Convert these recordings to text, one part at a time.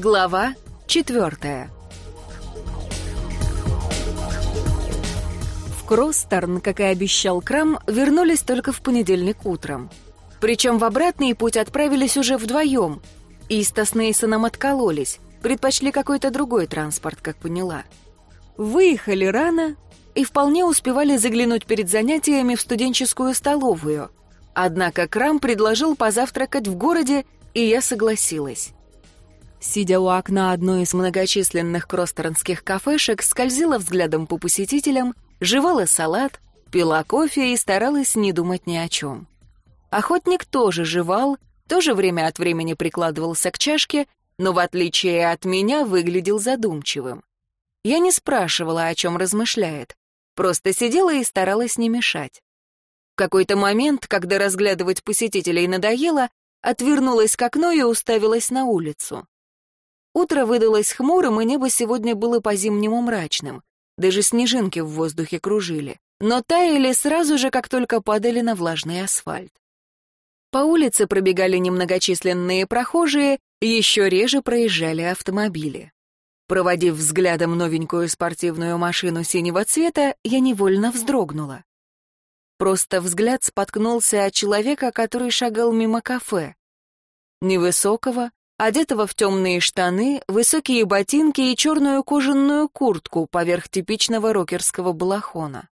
Глава четвертая. В Кростерн, как и обещал Крам, вернулись только в понедельник утром. Причем в обратный путь отправились уже вдвоем. Иста с Нейсоном откололись, предпочли какой-то другой транспорт, как поняла. Выехали рано и вполне успевали заглянуть перед занятиями в студенческую столовую. Однако Крам предложил позавтракать в городе, и я согласилась. Сидя у окна одной из многочисленных кростернских кафешек, скользила взглядом по посетителям, жевала салат, пила кофе и старалась не думать ни о чем. Охотник тоже жевал, тоже время от времени прикладывался к чашке, но в отличие от меня выглядел задумчивым. Я не спрашивала, о чем размышляет, просто сидела и старалась не мешать. В какой-то момент, когда разглядывать посетителей надоело, отвернулась к окну и уставилась на улицу. Утро выдалось хмурым, и небо сегодня было по-зимнему мрачным. Даже снежинки в воздухе кружили. Но таяли сразу же, как только падали на влажный асфальт. По улице пробегали немногочисленные прохожие, еще реже проезжали автомобили. Проводив взглядом новенькую спортивную машину синего цвета, я невольно вздрогнула. Просто взгляд споткнулся от человека, который шагал мимо кафе. Невысокого, одетого в темные штаны, высокие ботинки и черную кожаную куртку поверх типичного рокерского балахона.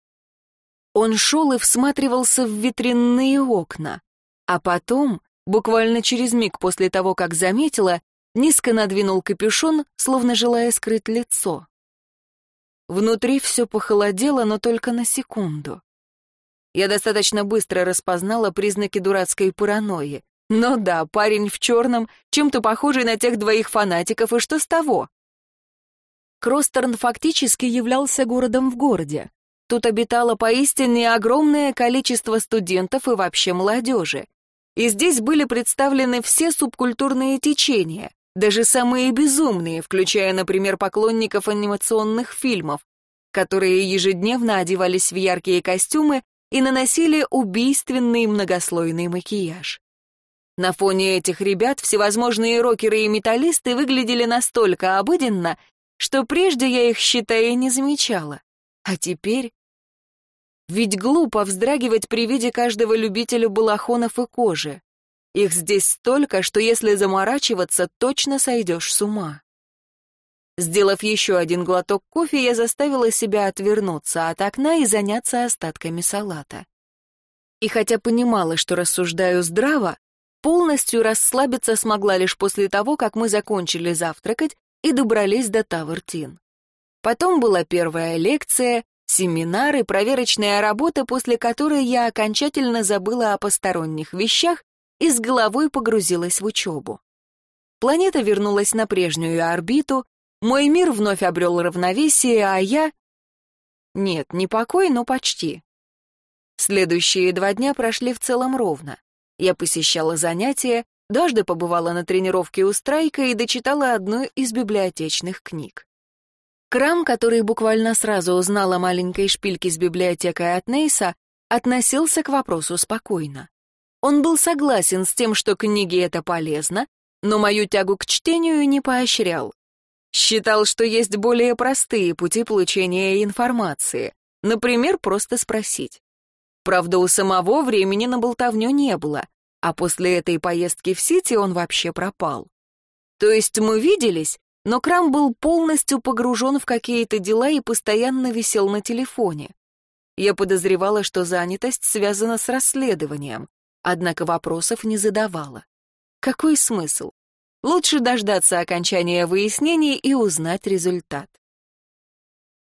Он шел и всматривался в витринные окна, а потом, буквально через миг после того, как заметила, низко надвинул капюшон, словно желая скрыть лицо. Внутри все похолодело, но только на секунду. Я достаточно быстро распознала признаки дурацкой паранойи. Ну да, парень в черном, чем-то похожий на тех двоих фанатиков, и что с того? Кростерн фактически являлся городом в городе. Тут обитало поистине огромное количество студентов и вообще молодежи. И здесь были представлены все субкультурные течения, даже самые безумные, включая, например, поклонников анимационных фильмов, которые ежедневно одевались в яркие костюмы и наносили убийственный многослойный макияж. На фоне этих ребят всевозможные рокеры и металлисты выглядели настолько обыденно, что прежде я их, считая, не замечала. А теперь... Ведь глупо вздрагивать при виде каждого любителя балахонов и кожи. Их здесь столько, что если заморачиваться, точно сойдешь с ума. Сделав еще один глоток кофе, я заставила себя отвернуться от окна и заняться остатками салата. И хотя понимала, что рассуждаю здраво, Полностью расслабиться смогла лишь после того, как мы закончили завтракать и добрались до Тавертин. Потом была первая лекция, семинар и проверочная работа, после которой я окончательно забыла о посторонних вещах и с головой погрузилась в учебу. Планета вернулась на прежнюю орбиту, мой мир вновь обрел равновесие, а я... Нет, не покой, но почти. Следующие два дня прошли в целом ровно. Я посещала занятия, дважды побывала на тренировке у Страйка и дочитала одну из библиотечных книг. Крам, который буквально сразу узнал о маленькой шпильке с библиотекой от Нейса, относился к вопросу спокойно. Он был согласен с тем, что книги — это полезно, но мою тягу к чтению не поощрял. Считал, что есть более простые пути получения информации, например, просто спросить. Правда, у самого времени на болтовню не было, а после этой поездки в Сити он вообще пропал. То есть мы виделись, но Крам был полностью погружен в какие-то дела и постоянно висел на телефоне. Я подозревала, что занятость связана с расследованием, однако вопросов не задавала. Какой смысл? Лучше дождаться окончания выяснений и узнать результат.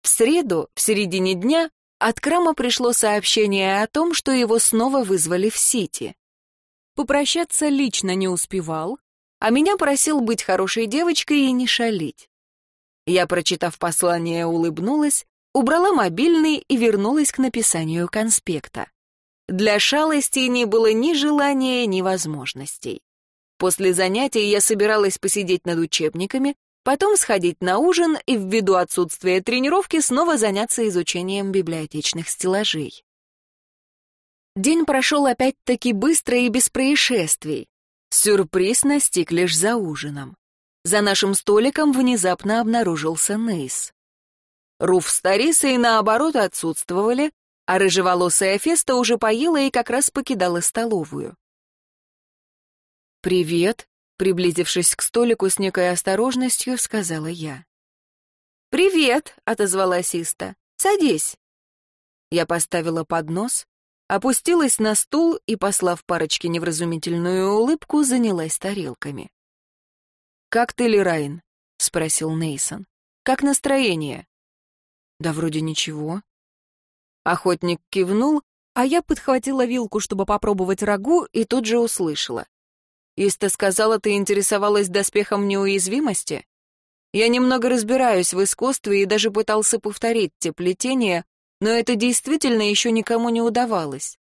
В среду, в середине дня, от Крама пришло сообщение о том, что его снова вызвали в Сити. Попрощаться лично не успевал, а меня просил быть хорошей девочкой и не шалить. Я, прочитав послание, улыбнулась, убрала мобильный и вернулась к написанию конспекта. Для шалости не было ни желания, ни возможностей. После занятий я собиралась посидеть над учебниками, потом сходить на ужин и ввиду отсутствия тренировки снова заняться изучением библиотечных стеллажей. День прошел опять-таки быстро и без происшествий. Сюрприз настиг лишь за ужином. За нашим столиком внезапно обнаружился Нейс. Руф с Тарисой, наоборот, отсутствовали, а рыжеволосая Феста уже поела и как раз покидала столовую. «Привет», — приблизившись к столику с некой осторожностью, сказала я. «Привет», — отозвалась Иста. «Садись». Я поставила поднос, опустилась на стул и, послав парочке невразумительную улыбку, занялась тарелками. «Как ты, Лерайн?» — спросил Нейсон. «Как настроение?» «Да вроде ничего». Охотник кивнул, а я подхватила вилку, чтобы попробовать рагу, и тут же услышала. «Иста сказала, ты интересовалась доспехом неуязвимости?» Я немного разбираюсь в искусстве и даже пытался повторить те плетения, но это действительно еще никому не удавалось.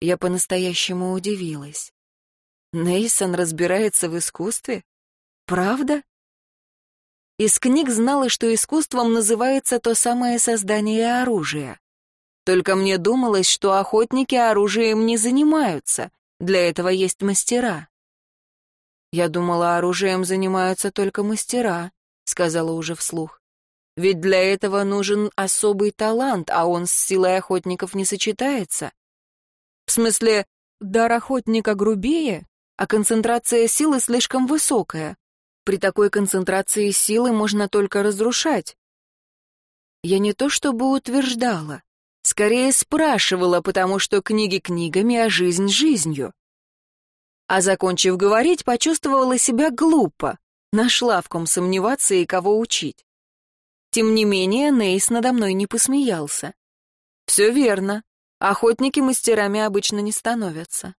Я по-настоящему удивилась. Нейсон разбирается в искусстве? Правда? Из книг знала, что искусством называется то самое создание оружия. Только мне думалось, что охотники оружием не занимаются, для этого есть мастера. Я думала, оружием занимаются только мастера, сказала уже вслух. Ведь для этого нужен особый талант, а он с силой охотников не сочетается. В смысле, дар охотника грубее, а концентрация силы слишком высокая. При такой концентрации силы можно только разрушать. Я не то чтобы утверждала, скорее спрашивала, потому что книги книгами, а жизнь жизнью. А закончив говорить, почувствовала себя глупо, нашла в ком сомневаться и кого учить. Тем не менее, Нейс надо мной не посмеялся. Все верно, охотники мастерами обычно не становятся.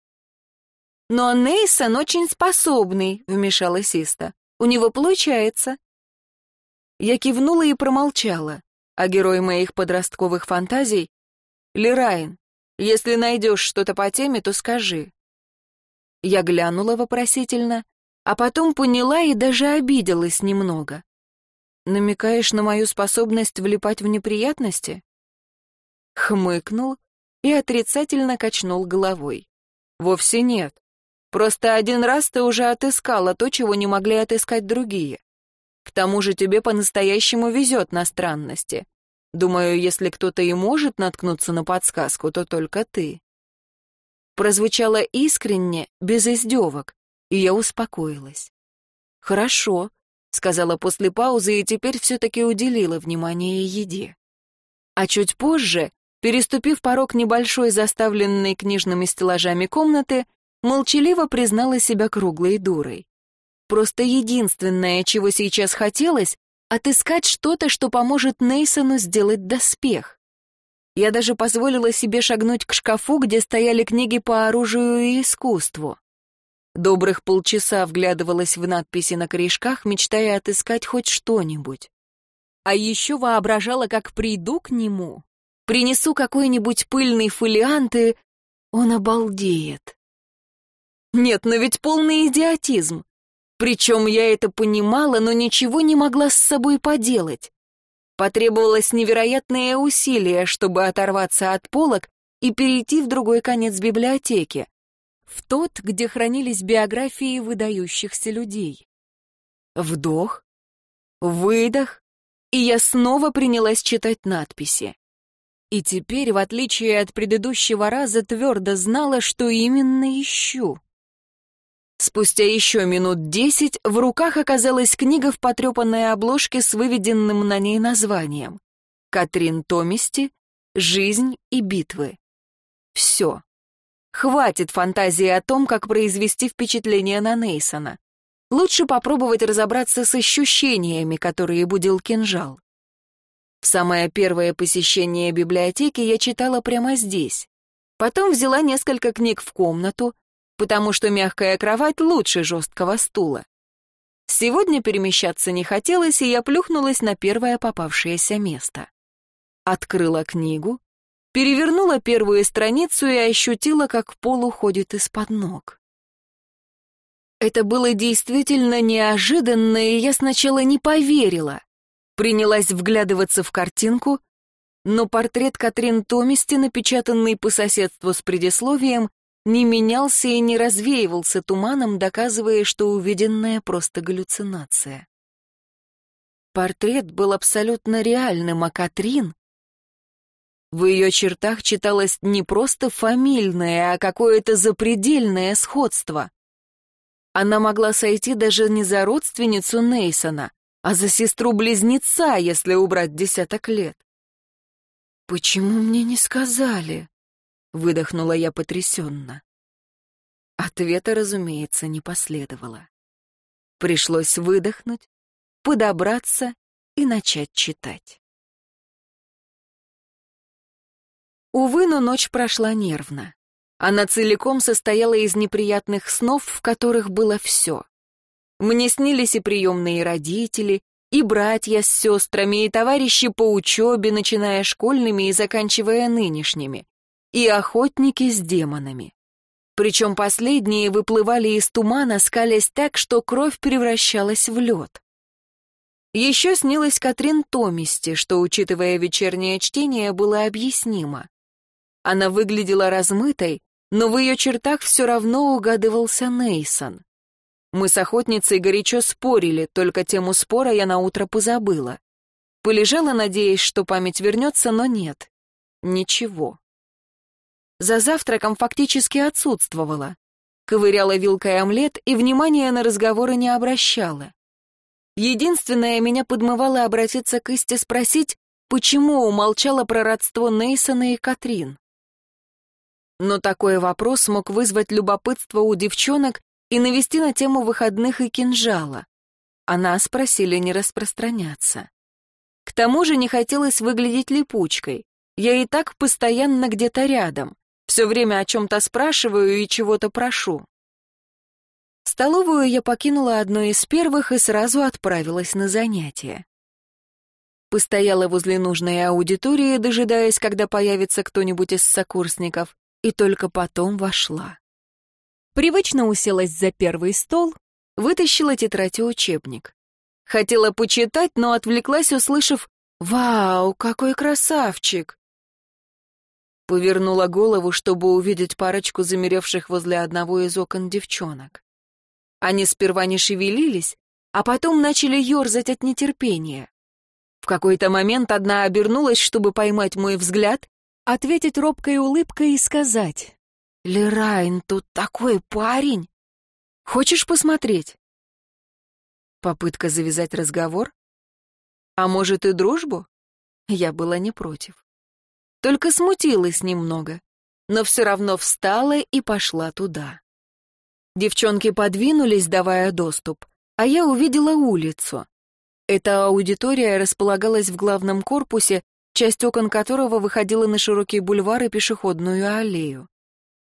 «Но Нейсон очень способный», — вмешалась Иста. «У него получается». Я кивнула и промолчала, а герой моих подростковых фантазий — Лерайн, если найдешь что-то по теме, то скажи. Я глянула вопросительно, а потом поняла и даже обиделась немного. Намекаешь на мою способность влипать в неприятности? Хмыкнул и отрицательно качнул головой. Вовсе нет. Просто один раз ты уже отыскала то, чего не могли отыскать другие. К тому же тебе по-настоящему везет на странности. Думаю, если кто-то и может наткнуться на подсказку, то только ты прозвучало искренне, без издевок, и я успокоилась. «Хорошо», — сказала после паузы и теперь все-таки уделила внимание еде. А чуть позже, переступив порог небольшой заставленной книжными стеллажами комнаты, молчаливо признала себя круглой дурой. Просто единственное, чего сейчас хотелось, отыскать что-то, что поможет Нейсону сделать доспех. Я даже позволила себе шагнуть к шкафу, где стояли книги по оружию и искусству. Добрых полчаса вглядывалась в надписи на корешках, мечтая отыскать хоть что-нибудь. А еще воображала, как приду к нему, принесу какой-нибудь пыльный фолиант, и он обалдеет. Нет, но ведь полный идиотизм. Причем я это понимала, но ничего не могла с собой поделать. Потребовалось невероятное усилие, чтобы оторваться от полок и перейти в другой конец библиотеки, в тот, где хранились биографии выдающихся людей. Вдох, выдох, и я снова принялась читать надписи. И теперь, в отличие от предыдущего раза, твердо знала, что именно ищу. Спустя еще минут десять в руках оказалась книга в потрепанной обложке с выведенным на ней названием «Катрин Томисти. Жизнь и битвы». Все. Хватит фантазии о том, как произвести впечатление на Нейсона. Лучше попробовать разобраться с ощущениями, которые будил кинжал. В самое первое посещение библиотеки я читала прямо здесь. Потом взяла несколько книг в комнату, потому что мягкая кровать лучше жесткого стула. Сегодня перемещаться не хотелось, и я плюхнулась на первое попавшееся место. Открыла книгу, перевернула первую страницу и ощутила, как пол уходит из-под ног. Это было действительно неожиданно, и я сначала не поверила. Принялась вглядываться в картинку, но портрет Катрин Томисти, напечатанный по соседству с предисловием, не менялся и не развеивался туманом, доказывая, что увиденное просто галлюцинация. Портрет был абсолютно реальным, а Катрин... В ее чертах читалось не просто фамильное, а какое-то запредельное сходство. Она могла сойти даже не за родственницу Нейсона, а за сестру-близнеца, если убрать десяток лет. «Почему мне не сказали?» — выдохнула я потрясенно. Ответа, разумеется, не последовало. Пришлось выдохнуть, подобраться и начать читать. Увы, но ночь прошла нервно. Она целиком состояла из неприятных снов, в которых было все. Мне снились и приемные родители, и братья с сестрами, и товарищи по учебе, начиная школьными и заканчивая нынешними, и охотники с демонами. Причем последние выплывали из тумана, скалясь так, что кровь превращалась в лед. Еще снилась Катрин Томисти, что, учитывая вечернее чтение, было объяснимо. Она выглядела размытой, но в ее чертах все равно угадывался Нейсон. Мы с охотницей горячо спорили, только тему спора я наутро позабыла. Полежала, надеясь, что память вернется, но нет. Ничего. За завтраком фактически отсутствовала. Ковыряла вилкой омлет и внимания на разговоры не обращала. Единственное, меня подмывало обратиться к Исте спросить, почему умолчала про родство Нейсона и Катрин. Но такой вопрос мог вызвать любопытство у девчонок и навести на тему выходных и кинжала. А нас просили не распространяться. К тому же не хотелось выглядеть липучкой. Я и так постоянно где-то рядом. Все время о чем-то спрашиваю и чего-то прошу. Столовую я покинула одной из первых и сразу отправилась на занятия. Постояла возле нужной аудитории, дожидаясь, когда появится кто-нибудь из сокурсников, и только потом вошла. Привычно уселась за первый стол, вытащила тетрадь и учебник. Хотела почитать, но отвлеклась, услышав «Вау, какой красавчик!» Повернула голову, чтобы увидеть парочку замеревших возле одного из окон девчонок. Они сперва не шевелились, а потом начали ерзать от нетерпения. В какой-то момент одна обернулась, чтобы поймать мой взгляд, ответить робкой улыбкой и сказать «Лерайн, тут такой парень! Хочешь посмотреть?» Попытка завязать разговор? А может и дружбу? Я была не против. Только смутилась немного, но все равно встала и пошла туда. Девчонки подвинулись, давая доступ, а я увидела улицу. Эта аудитория располагалась в главном корпусе, часть окон которого выходила на широкий бульвар и пешеходную аллею.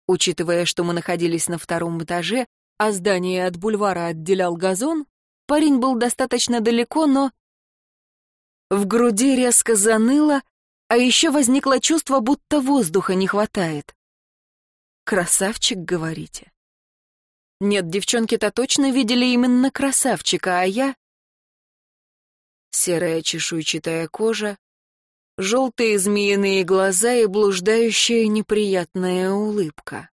Учитывая, что мы находились на втором этаже, а здание от бульвара отделял газон, парень был достаточно далеко, но... В груди резко заныло, а еще возникло чувство, будто воздуха не хватает. «Красавчик, говорите?» Нет, девчонки-то точно видели именно красавчика, а я... Серая чешуйчатая кожа, желтые змеиные глаза и блуждающая неприятная улыбка.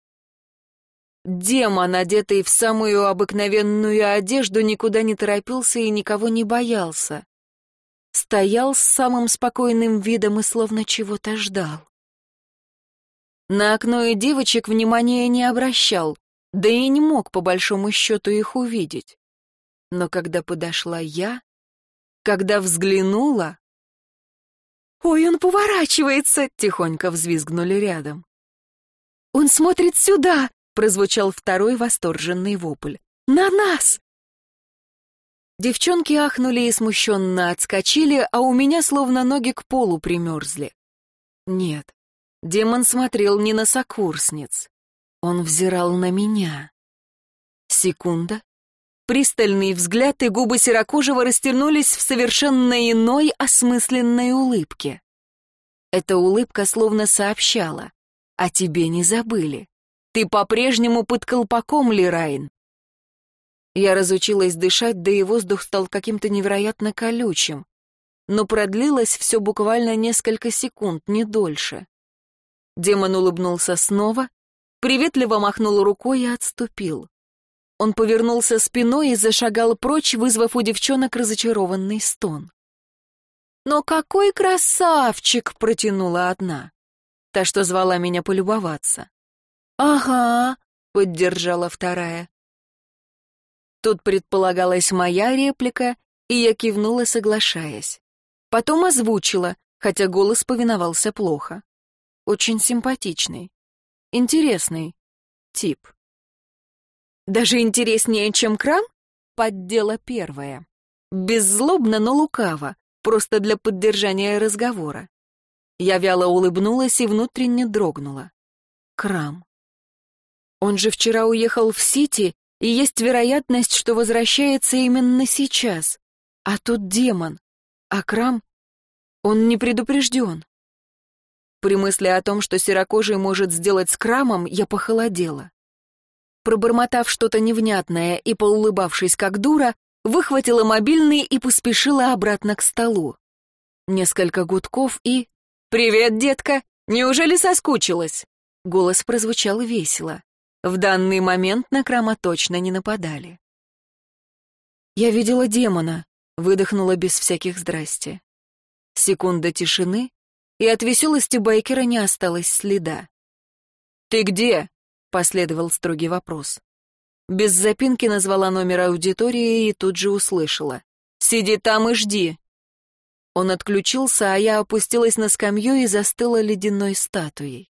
Демон, одетый в самую обыкновенную одежду, никуда не торопился и никого не боялся. Стоял с самым спокойным видом и словно чего-то ждал. На окно и девочек внимания не обращал, да и не мог по большому счету их увидеть. Но когда подошла я, когда взглянула, «Ой, он поворачивается!» — тихонько взвизгнули рядом. «Он смотрит сюда!» — прозвучал второй восторженный вопль. «На нас!» Девчонки ахнули и смущенно отскочили, а у меня словно ноги к полу примерзли. Нет, демон смотрел не на сокурсниц. Он взирал на меня. Секунда, Пристальный взгляд и губы Серокожего растянулись в совершенно иной осмысленной улыбке. Эта улыбка словно сообщала. «О тебе не забыли. Ты по-прежнему под колпаком, Лирайн». Я разучилась дышать, да и воздух стал каким-то невероятно колючим. Но продлилось все буквально несколько секунд, не дольше. Демон улыбнулся снова, приветливо махнул рукой и отступил. Он повернулся спиной и зашагал прочь, вызвав у девчонок разочарованный стон. «Но какой красавчик!» — протянула одна. Та, что звала меня полюбоваться. «Ага», — поддержала вторая. Тут предполагалась моя реплика, и я кивнула, соглашаясь. Потом озвучила, хотя голос повиновался плохо. Очень симпатичный. Интересный тип. Даже интереснее, чем кран? Поддела первая. Беззлобно, но лукаво, просто для поддержания разговора. Я вяло улыбнулась и внутренне дрогнула. Крам. Он же вчера уехал в Сити, и есть вероятность, что возвращается именно сейчас. А тут демон. А Крам... Он не предупрежден. При мысли о том, что серокожий может сделать с Крамом, я похолодела. Пробормотав что-то невнятное и поулыбавшись как дура, выхватила мобильный и поспешила обратно к столу. Несколько гудков и... «Привет, детка! Неужели соскучилась?» Голос прозвучал весело. В данный момент на Крама точно не нападали. «Я видела демона», — выдохнула без всяких здрасти. Секунда тишины, и от веселости байкера не осталось следа. «Ты где?» — последовал строгий вопрос. Без запинки назвала номер аудитории и тут же услышала. «Сиди там и жди!» Он отключился, а я опустилась на скамью и застыла ледяной статуей.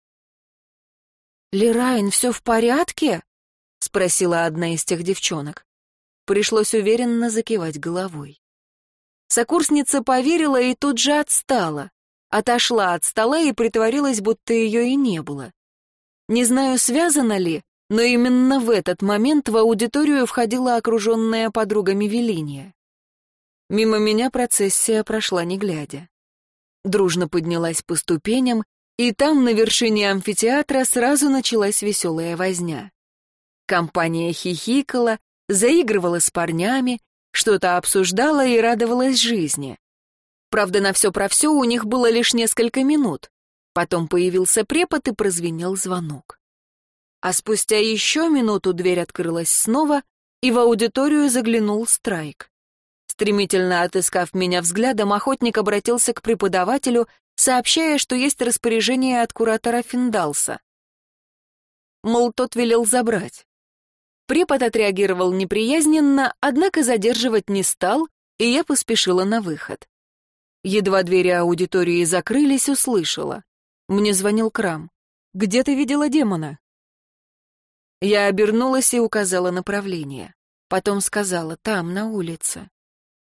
«Лерайн, все в порядке?» — спросила одна из тех девчонок. Пришлось уверенно закивать головой. Сокурсница поверила и тут же отстала. Отошла от стола и притворилась, будто ее и не было. Не знаю, связано ли, но именно в этот момент в аудиторию входила окруженная подругами Велиния. Мимо меня процессия прошла не глядя. Дружно поднялась по ступеням, и там, на вершине амфитеатра, сразу началась веселая возня. Компания хихикала, заигрывала с парнями, что-то обсуждала и радовалась жизни. Правда, на все про все у них было лишь несколько минут. Потом появился препод и прозвенел звонок. А спустя еще минуту дверь открылась снова, и в аудиторию заглянул Страйк. Стремительно отыскав меня взглядом, охотник обратился к преподавателю, сообщая, что есть распоряжение от куратора Финдалса. Мол, тот велел забрать. Препод отреагировал неприязненно, однако задерживать не стал, и я поспешила на выход. Едва двери аудитории закрылись, услышала. Мне звонил Крам. «Где ты видела демона?» Я обернулась и указала направление. Потом сказала, там, на улице.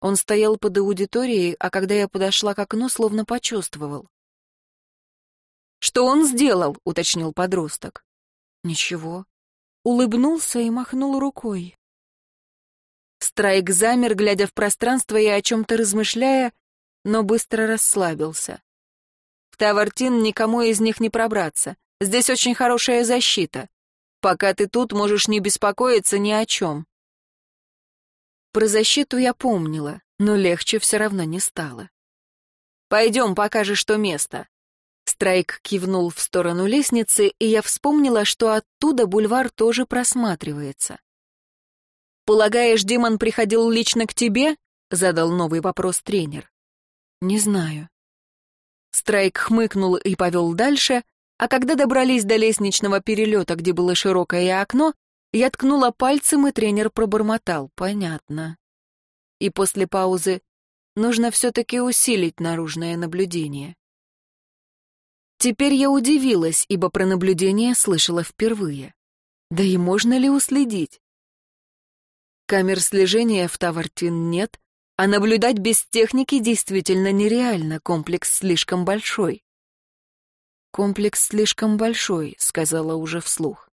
Он стоял под аудиторией, а когда я подошла к окну, словно почувствовал. «Что он сделал?» — уточнил подросток. «Ничего». Улыбнулся и махнул рукой. Страйк замер, глядя в пространство и о чем-то размышляя, но быстро расслабился. В Тавартин никому из них не пробраться. Здесь очень хорошая защита. Пока ты тут, можешь не беспокоиться ни о чем. Про защиту я помнила, но легче все равно не стало. «Пойдем, покажешь, что место». Страйк кивнул в сторону лестницы, и я вспомнила, что оттуда бульвар тоже просматривается. «Полагаешь, демон приходил лично к тебе?» — задал новый вопрос тренер. «Не знаю». Страйк хмыкнул и повел дальше, а когда добрались до лестничного перелета, где было широкое окно, я ткнула пальцем, и тренер пробормотал. «Понятно». И после паузы нужно все-таки усилить наружное наблюдение. Теперь я удивилась, ибо про наблюдение слышала впервые. Да и можно ли уследить? Камер слежения в Тавартин нет, а наблюдать без техники действительно нереально, комплекс слишком большой. «Комплекс слишком большой», — сказала уже вслух.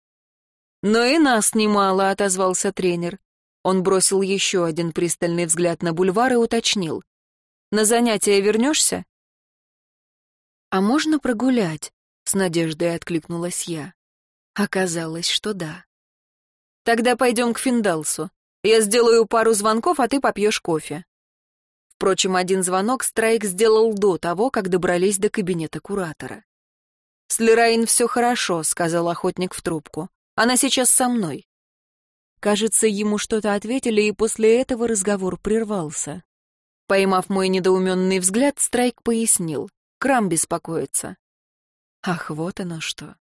«Но и нас немало», — отозвался тренер. Он бросил еще один пристальный взгляд на бульвар и уточнил. «На занятия вернешься?» «А можно прогулять?» — с надеждой откликнулась я. Оказалось, что да. «Тогда пойдем к Финдалсу. Я сделаю пару звонков, а ты попьешь кофе». Впрочем, один звонок Страйк сделал до того, как добрались до кабинета куратора. «С Лерайн все хорошо», — сказал охотник в трубку. «Она сейчас со мной». Кажется, ему что-то ответили, и после этого разговор прервался. Поймав мой недоуменный взгляд, Страйк пояснил. Крам беспокоится. Ах, вот оно что.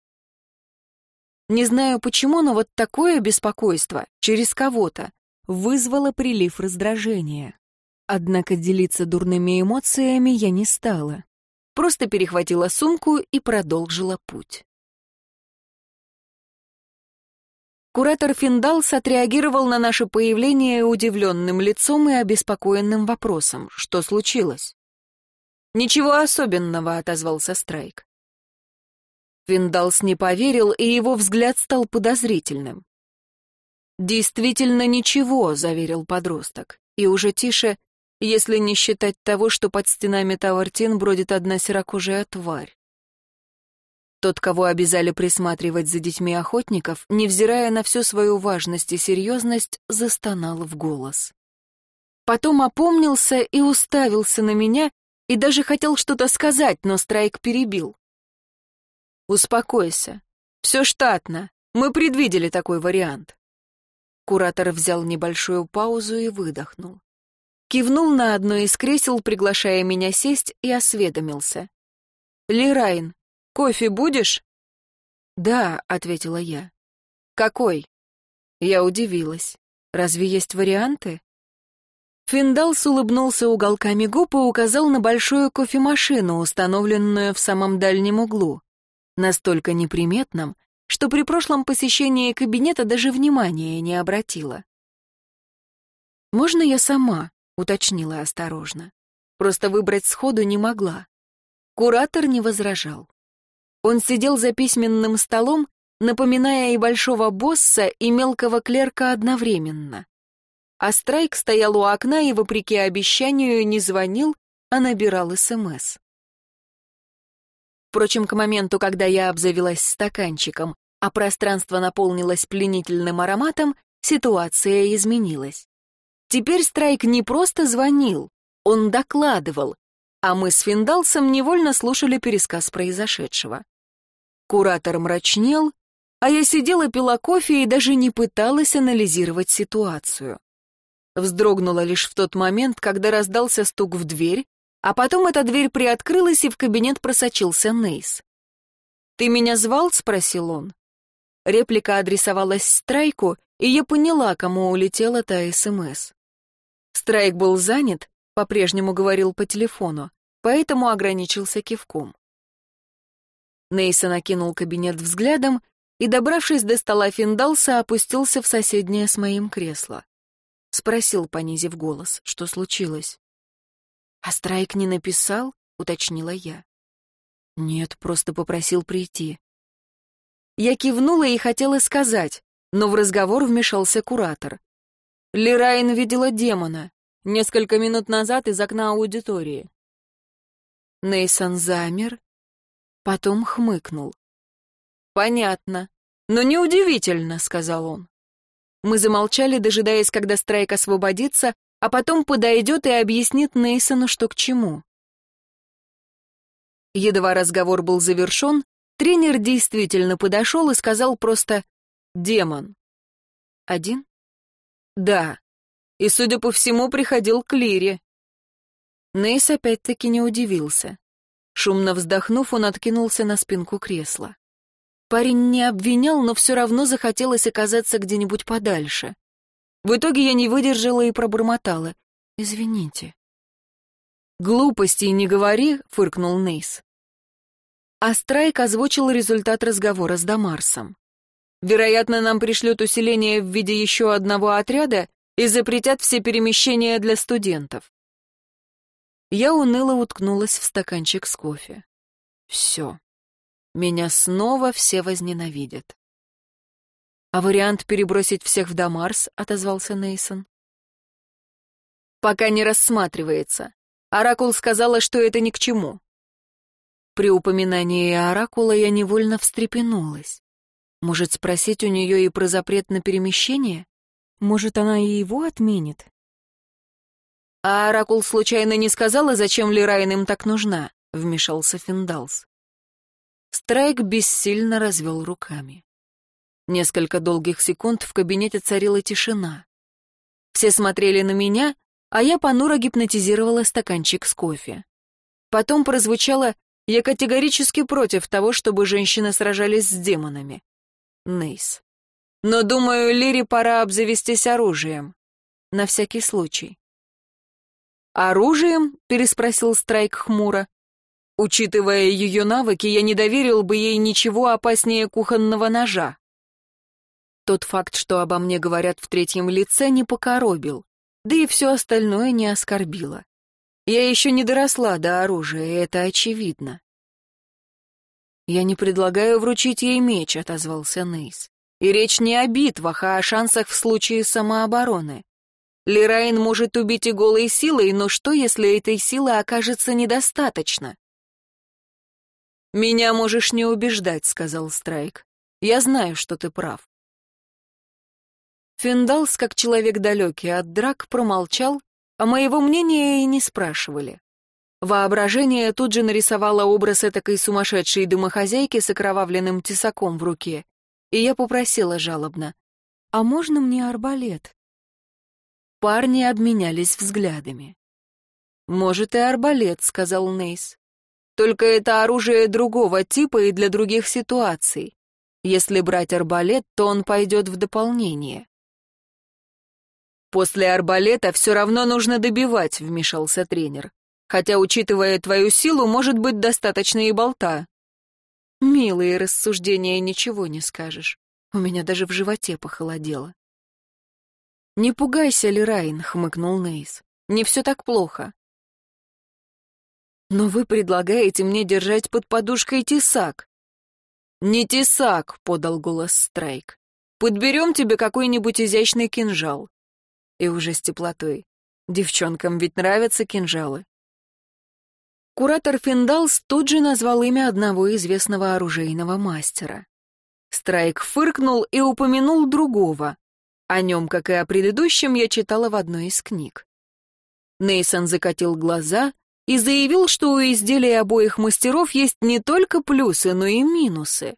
Не знаю почему, но вот такое беспокойство, через кого-то, вызвало прилив раздражения. Однако делиться дурными эмоциями я не стала. Просто перехватила сумку и продолжила путь. Куратор Финдалс отреагировал на наше появление удивленным лицом и обеспокоенным вопросом. Что случилось? «Ничего особенного», — отозвался Страйк. Финдалс не поверил, и его взгляд стал подозрительным. «Действительно ничего», — заверил подросток. И уже тише, если не считать того, что под стенами Тавартин бродит одна серокожая тварь. Тот, кого обязали присматривать за детьми охотников, невзирая на всю свою важность и серьезность, застонал в голос. Потом опомнился и уставился на меня, и даже хотел что-то сказать, но Страйк перебил. «Успокойся. Все штатно. Мы предвидели такой вариант». Куратор взял небольшую паузу и выдохнул. Кивнул на одно из кресел, приглашая меня сесть, и осведомился. «Лирайн, «Кофе будешь?» «Да», — ответила я. «Какой?» Я удивилась. «Разве есть варианты?» Финдалс улыбнулся уголками губ и указал на большую кофемашину, установленную в самом дальнем углу. Настолько неприметном, что при прошлом посещении кабинета даже внимания не обратила. «Можно я сама?» — уточнила осторожно. Просто выбрать сходу не могла. Куратор не возражал. Он сидел за письменным столом, напоминая и большого босса, и мелкого клерка одновременно. А Страйк стоял у окна и, вопреки обещанию, не звонил, а набирал СМС. Впрочем, к моменту, когда я обзавелась стаканчиком, а пространство наполнилось пленительным ароматом, ситуация изменилась. Теперь Страйк не просто звонил, он докладывал, а мы с Финдалсом невольно слушали пересказ произошедшего. Куратор мрачнел, а я сидела, пила кофе и даже не пыталась анализировать ситуацию. Вздрогнула лишь в тот момент, когда раздался стук в дверь, а потом эта дверь приоткрылась, и в кабинет просочился Нейс. «Ты меня звал?» — спросил он. Реплика адресовалась Страйку, и я поняла, кому улетела та СМС. Страйк был занят, по-прежнему говорил по телефону, поэтому ограничился кивком. Нейсон окинул кабинет взглядом и, добравшись до стола Финдалса, опустился в соседнее с моим кресло. Спросил, понизив голос, что случилось. «А Страйк не написал?» — уточнила я. «Нет, просто попросил прийти». Я кивнула и хотела сказать, но в разговор вмешался куратор. Лерайн видела демона несколько минут назад из окна аудитории. Нейсон замер, Потом хмыкнул. «Понятно. Но неудивительно», — сказал он. Мы замолчали, дожидаясь, когда Страйк освободится, а потом подойдет и объяснит Нейсону, что к чему. Едва разговор был завершен, тренер действительно подошел и сказал просто «демон». «Один?» «Да. И, судя по всему, приходил к Лире». Нейс опять-таки не удивился. Шумно вздохнув, он откинулся на спинку кресла. Парень не обвинял, но все равно захотелось оказаться где-нибудь подальше. В итоге я не выдержала и пробормотала. «Извините». «Глупостей не говори», — фыркнул Нейс. А озвучил результат разговора с Дамарсом. «Вероятно, нам пришлют усиление в виде еще одного отряда и запретят все перемещения для студентов. Я уныло уткнулась в стаканчик с кофе. Все. Меня снова все возненавидят. «А вариант перебросить всех в Дамарс?» — отозвался Нейсон. «Пока не рассматривается. Оракул сказала, что это ни к чему». При упоминании Оракула я невольно встрепенулась. Может, спросить у нее и про запрет на перемещение? Может, она и его отменит? «А Оракул случайно не сказала, зачем Лирайн им так нужна?» — вмешался Финдалс. Страйк бессильно развел руками. Несколько долгих секунд в кабинете царила тишина. Все смотрели на меня, а я понуро гипнотизировала стаканчик с кофе. Потом прозвучало «Я категорически против того, чтобы женщины сражались с демонами». Нейс. Но, думаю, Лире пора обзавестись оружием. На всякий случай. «Оружием?» — переспросил Страйк хмуро. Учитывая ее навыки, я не доверил бы ей ничего опаснее кухонного ножа. Тот факт, что обо мне говорят в третьем лице, не покоробил, да и все остальное не оскорбило. Я еще не доросла до оружия, это очевидно. «Я не предлагаю вручить ей меч», — отозвался Нейс. «И речь не о битвах, а о шансах в случае самообороны. Лирайн может убить и голой силой, но что, если этой силы окажется недостаточно? «Меня можешь не убеждать», — сказал Страйк. «Я знаю, что ты прав». Финдалс, как человек далекий от драк, промолчал, а моего мнения и не спрашивали. Воображение тут же нарисовало образ этакой сумасшедшей домохозяйки с окровавленным тесаком в руке, и я попросила жалобно, «А можно мне арбалет?» Парни обменялись взглядами. «Может, и арбалет», — сказал Нейс. «Только это оружие другого типа и для других ситуаций. Если брать арбалет, то он пойдет в дополнение». «После арбалета все равно нужно добивать», — вмешался тренер. «Хотя, учитывая твою силу, может быть достаточно и болта». «Милые рассуждения, ничего не скажешь. У меня даже в животе похолодело». «Не пугайся, Лерайн», — хмыкнул Нейс. «Не все так плохо». «Но вы предлагаете мне держать под подушкой тесак». «Не тесак», — подал голос Страйк. «Подберем тебе какой-нибудь изящный кинжал». И уже с теплотой. Девчонкам ведь нравятся кинжалы. Куратор Финдалс тут же назвал имя одного известного оружейного мастера. Страйк фыркнул и упомянул другого, о нем, как и о предыдущем, я читала в одной из книг. Нейсон закатил глаза и заявил, что у изделий обоих мастеров есть не только плюсы, но и минусы.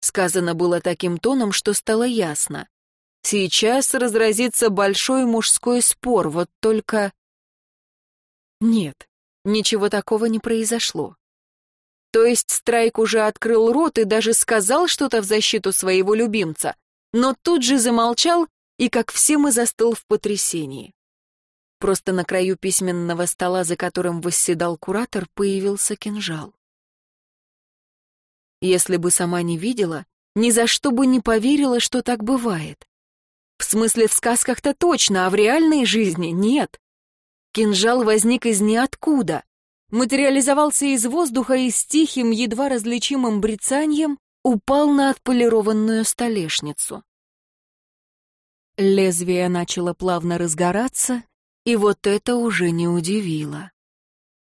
Сказано было таким тоном, что стало ясно. Сейчас разразится большой мужской спор, вот только... Нет, ничего такого не произошло. То есть Страйк уже открыл рот и даже сказал что-то в защиту своего любимца, но тут же замолчал и, как все, мы застыл в потрясении. Просто на краю письменного стола, за которым восседал куратор, появился кинжал. Если бы сама не видела, ни за что бы не поверила, что так бывает. В смысле, в сказках-то точно, а в реальной жизни нет. Кинжал возник из ниоткуда, материализовался из воздуха и с тихим, едва различимым брецанием упал на отполированную столешницу. Лезвие начало плавно разгораться, и вот это уже не удивило.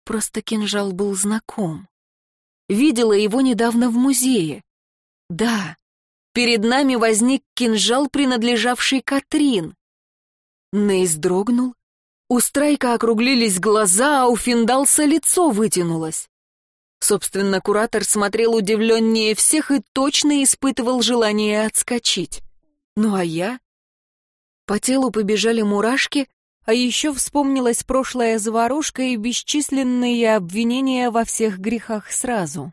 Просто кинжал был знаком. Видела его недавно в музее. Да, перед нами возник кинжал, принадлежавший Катрин. Нейс дрогнул, у Страйка округлились глаза, а у Финдалса лицо вытянулось. Собственно, куратор смотрел удивленнее всех и точно испытывал желание отскочить. Ну а я? По телу побежали мурашки, а еще вспомнилась прошлая заварушка и бесчисленные обвинения во всех грехах сразу.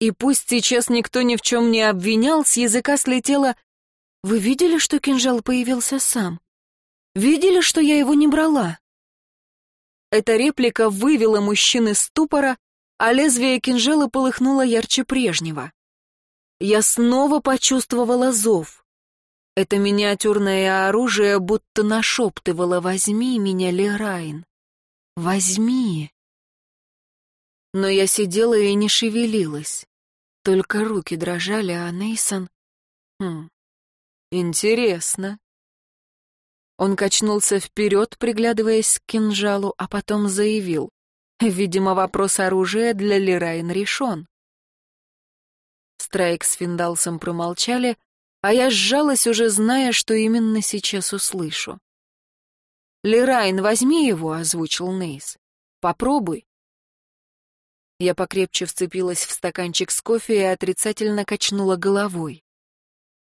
И пусть сейчас никто ни в чем не обвинял, с языка слетело «Вы видели, что кинжал появился сам? Видели, что я его не брала?» Эта реплика вывела мужчин из ступора, а лезвие кинжала полыхнуло ярче прежнего. Я снова почувствовала зов. Это миниатюрное оружие будто нашептывало «Возьми меня, Лерайн, возьми». Но я сидела и не шевелилась. Только руки дрожали, а Нейсон... Хм, интересно. Он качнулся вперед, приглядываясь к кинжалу, а потом заявил. Видимо, вопрос оружия для Лерайн решен. Страйк с Финдалсом промолчали, а я сжалась, уже зная, что именно сейчас услышу. «Лерайн, возьми его», — озвучил Нейс. «Попробуй». Я покрепче вцепилась в стаканчик с кофе и отрицательно качнула головой.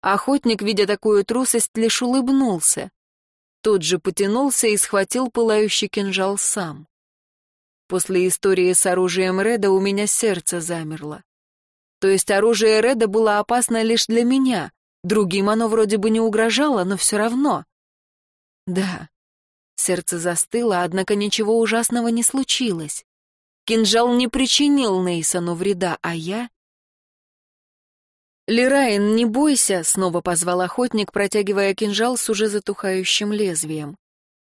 Охотник, видя такую трусость, лишь улыбнулся. Тут же потянулся и схватил пылающий кинжал сам. После истории с оружием Реда у меня сердце замерло. То есть оружие Реда было опасно лишь для меня, другим оно вроде бы не угрожало, но все равно. Да, сердце застыло, однако ничего ужасного не случилось. Кинжал не причинил Нейсону вреда, а я... «Лерайн, не бойся», — снова позвал охотник, протягивая кинжал с уже затухающим лезвием.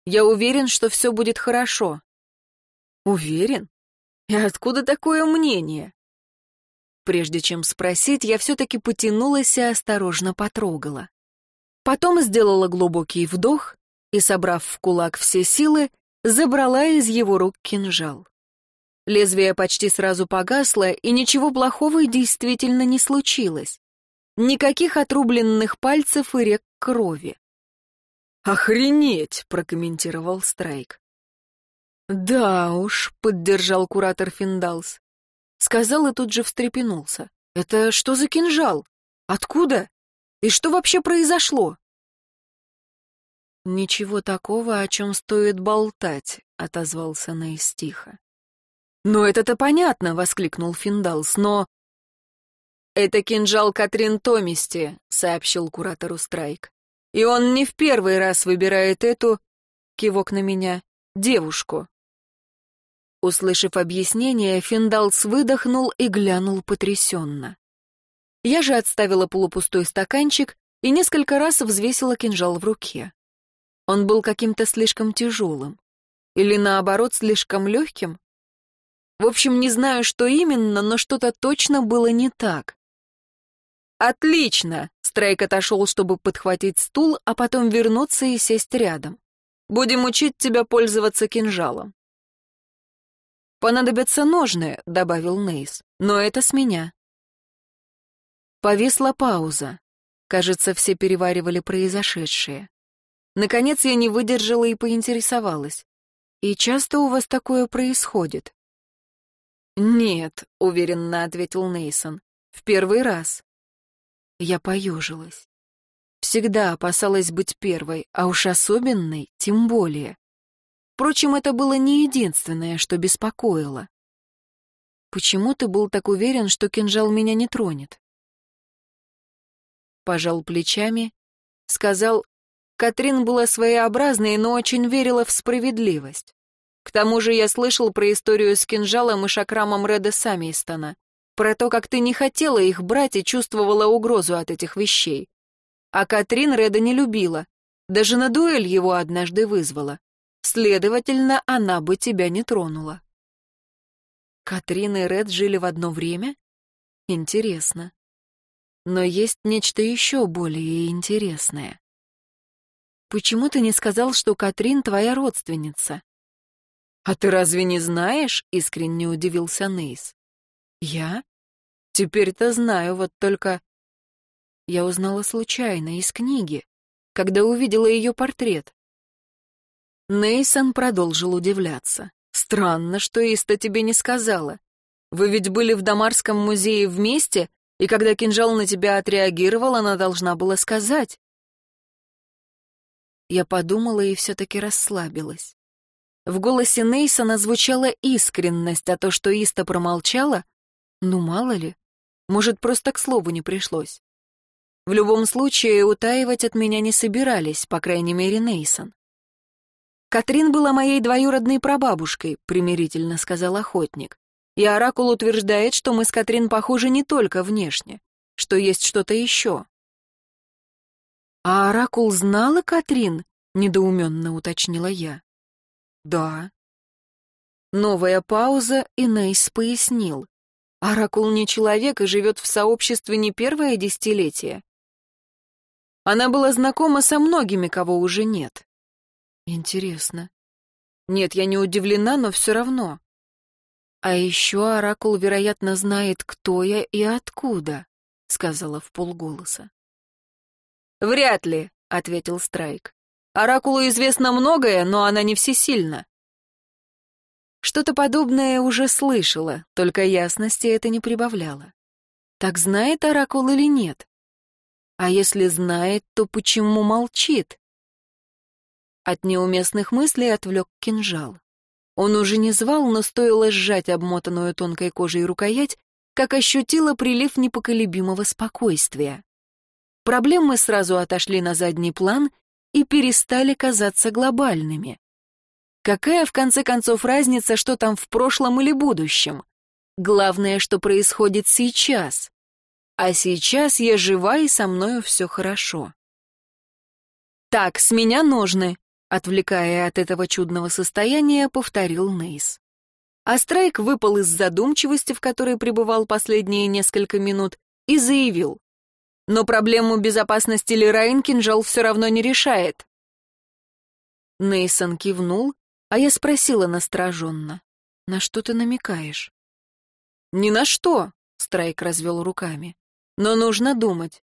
«Я уверен, что все будет хорошо». «Уверен? И откуда такое мнение?» Прежде чем спросить, я все-таки потянулась и осторожно потрогала. Потом сделала глубокий вдох и, собрав в кулак все силы, забрала из его рук кинжал. Лезвие почти сразу погасло, и ничего плохого действительно не случилось. Никаких отрубленных пальцев и рек крови. «Охренеть!» — прокомментировал Страйк. «Да уж», — поддержал куратор Финдалс. Сказал и тут же встрепенулся. «Это что за кинжал? Откуда? И что вообще произошло?» «Ничего такого, о чем стоит болтать», — отозвался Нейс тихо. «Но это-то понятно», — воскликнул Финдалс, «но...» «Это кинжал Катрин Томисти», — сообщил куратору Страйк. «И он не в первый раз выбирает эту...» — кивок на меня — «девушку». Услышав объяснение, Финдалс выдохнул и глянул потрясенно. Я же отставила полупустой стаканчик и несколько раз взвесила кинжал в руке. Он был каким-то слишком тяжелым. Или наоборот, слишком легким. В общем, не знаю, что именно, но что-то точно было не так. «Отлично!» — Страйк отошел, чтобы подхватить стул, а потом вернуться и сесть рядом. «Будем учить тебя пользоваться кинжалом. «Понадобятся ножны», — добавил Нейс, — «но это с меня». Повисла пауза. Кажется, все переваривали произошедшее. Наконец я не выдержала и поинтересовалась. «И часто у вас такое происходит?» «Нет», — уверенно ответил Нейсон, — «в первый раз». Я поежилась. Всегда опасалась быть первой, а уж особенной тем более. Впрочем, это было не единственное, что беспокоило. «Почему ты был так уверен, что кинжал меня не тронет?» Пожал плечами, сказал, Катрин была своеобразной, но очень верила в справедливость. К тому же я слышал про историю с кинжалом и шакрамом Реда Самистона, про то, как ты не хотела их брать и чувствовала угрозу от этих вещей. А Катрин Реда не любила, даже на дуэль его однажды вызвала. Следовательно, она бы тебя не тронула. Катрин и Ред жили в одно время? Интересно. Но есть нечто еще более интересное. Почему ты не сказал, что Катрин твоя родственница? А ты разве не знаешь? Искренне удивился Нейс. Я? Теперь-то знаю, вот только... Я узнала случайно, из книги, когда увидела ее портрет. Нейсон продолжил удивляться. «Странно, что Иста тебе не сказала. Вы ведь были в Дамарском музее вместе, и когда кинжал на тебя отреагировал, она должна была сказать». Я подумала и все-таки расслабилась. В голосе Нейсона звучала искренность, а то, что Иста промолчала, ну мало ли, может, просто к слову не пришлось. В любом случае, утаивать от меня не собирались, по крайней мере, Нейсон. «Катрин была моей двоюродной прабабушкой», — примирительно сказал охотник. «И Оракул утверждает, что мы с Катрин похожи не только внешне, что есть что-то еще». «А Оракул знала Катрин?» — недоуменно уточнила я. «Да». Новая пауза, и Нейс пояснил. «Оракул не человек и живет в сообществе не первое десятилетие. Она была знакома со многими, кого уже нет. Интересно. Нет, я не удивлена, но все равно. А еще Оракул, вероятно, знает, кто я и откуда, сказала в полголоса. Вряд ли, ответил Страйк. Оракулу известно многое, но она не всесильна. Что-то подобное уже слышала, только ясности это не прибавляло. Так знает Оракул или нет? А если знает, то почему молчит? От неуместных мыслей отвлек кинжал. Он уже не звал, но стоило сжать обмотанную тонкой кожей рукоять, как ощутила прилив непоколебимого спокойствия. Проблемы сразу отошли на задний план и перестали казаться глобальными. Какая, в конце концов, разница, что там в прошлом или будущем? Главное, что происходит сейчас. А сейчас я жива, и со мною все хорошо. «Так, с меня ножны», — отвлекая от этого чудного состояния, повторил Нейс. А Страйк выпал из задумчивости, в которой пребывал последние несколько минут, и заявил. «Но проблему безопасности Лерайн кинжал все равно не решает». Нейсон кивнул, а я спросила настороженно. «На что ты намекаешь?» «Ни на что», — Страйк развел руками. «Но нужно думать.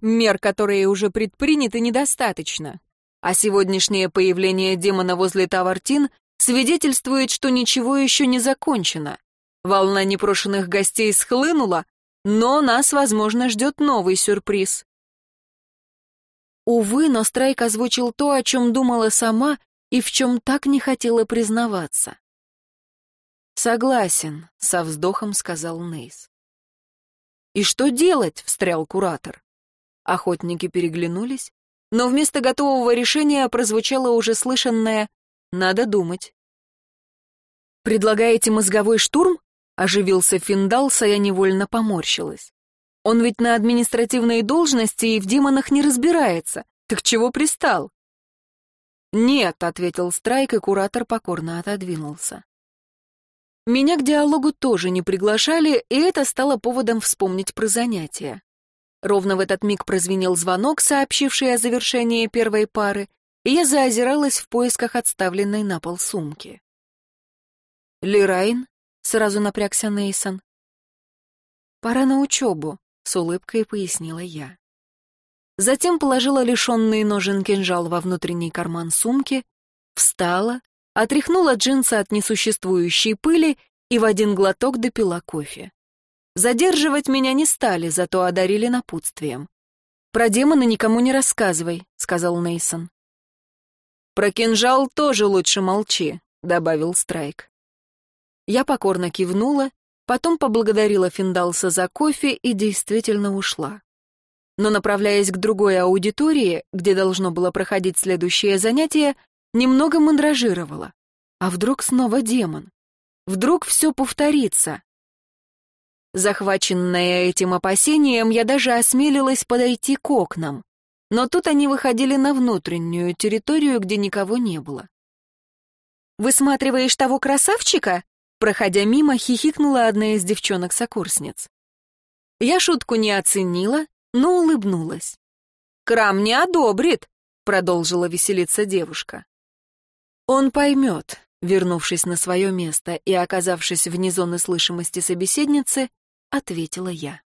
Мер, которые уже предприняты, недостаточно. А сегодняшнее появление демона возле Тавартин свидетельствует, что ничего еще не закончено. Волна непрошенных гостей схлынула, но нас, возможно, ждет новый сюрприз». Увы, но Страйк озвучил то, о чем думала сама и в чем так не хотела признаваться. «Согласен», — со вздохом сказал Нейс. «И что делать?» — встрял куратор. Охотники переглянулись, но вместо готового решения прозвучало уже слышанное «надо думать». «Предлагаете мозговой штурм?» — оживился Финдалс, а я невольно поморщилась. «Он ведь на административной должности и в демонах не разбирается. Так чего пристал?» «Нет», — ответил Страйк, и куратор покорно отодвинулся. Меня к диалогу тоже не приглашали, и это стало поводом вспомнить про занятия. Ровно в этот миг прозвенел звонок, сообщивший о завершении первой пары, и я заозиралась в поисках отставленной на пол сумки. «Лирайн?» — сразу напрягся Нейсон. «Пора на учебу», — с улыбкой пояснила я. Затем положила лишенный ножен кинжал во внутренний карман сумки, встала, отряхнула джинсы от несуществующей пыли и в один глоток допила кофе. Задерживать меня не стали, зато одарили напутствием. «Про демона никому не рассказывай», — сказал Нейсон. «Про кинжал тоже лучше молчи», — добавил Страйк. Я покорно кивнула, потом поблагодарила Финдалса за кофе и действительно ушла но, направляясь к другой аудитории, где должно было проходить следующее занятие, немного мандражировала. А вдруг снова демон? Вдруг все повторится? Захваченная этим опасением, я даже осмелилась подойти к окнам. Но тут они выходили на внутреннюю территорию, где никого не было. «Высматриваешь того красавчика?» Проходя мимо, хихикнула одна из девчонок-сокурсниц. Я шутку не оценила, но улыбнулась. «Крам не одобрит», — продолжила веселиться девушка. «Он поймет», — вернувшись на свое место и оказавшись вне зоны слышимости собеседницы, ответила я.